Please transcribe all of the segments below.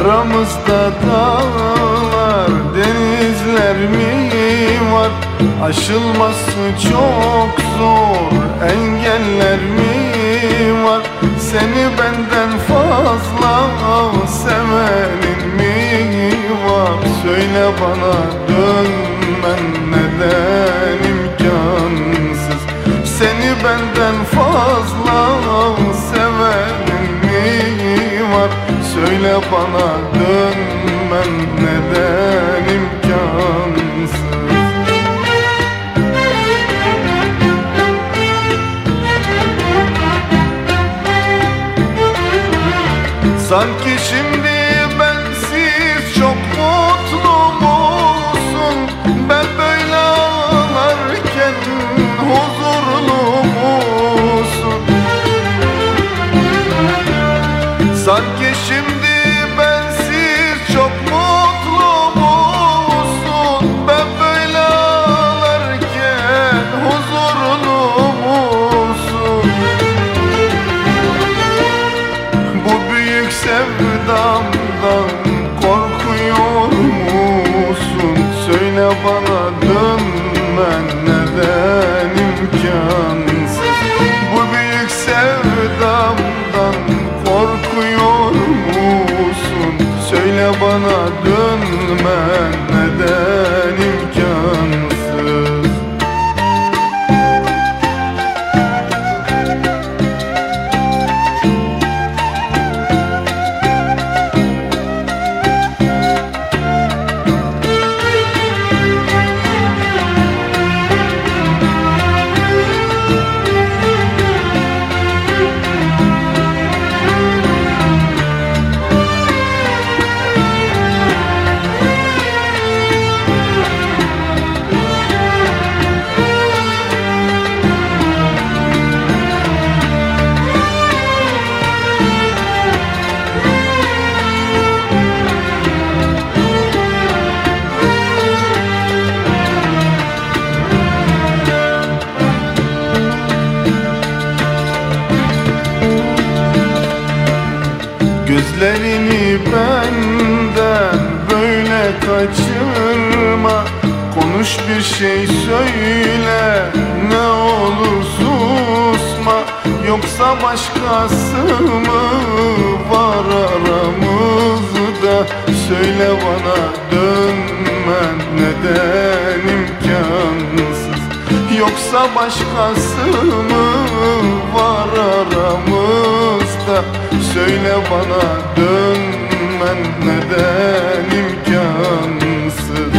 Aramızda dağlar, denizler mi var? Aşılması çok zor, engeller mi var? Seni benden fazla sevenin mi var? Söyle bana dönmen neden imkansız? Seni benden fazla bana dönmen neden imkansız? Sanki şimdi sevdamdan Gözlerini benden böyle kaçırma. Konuş bir şey söyle ne olur susma. Yoksa başkası mı var aramızda? Söyle bana dönmen neden imkansız? Yoksa başkası mı bana dönmen neden imkansız?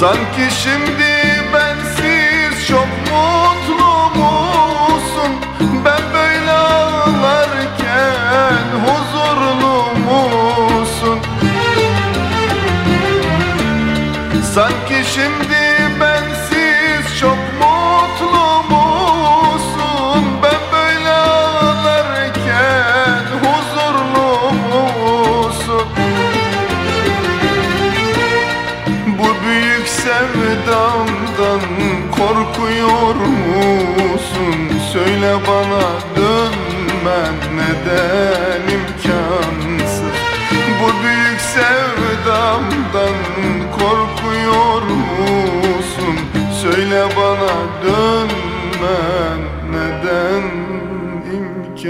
Sanki şimdi sevdamdan korkuyor musun? Söyle bana dönmen neden imkansız? Bu büyük sevdamdan korkuyor musun? Söyle bana dönmen neden imkansız?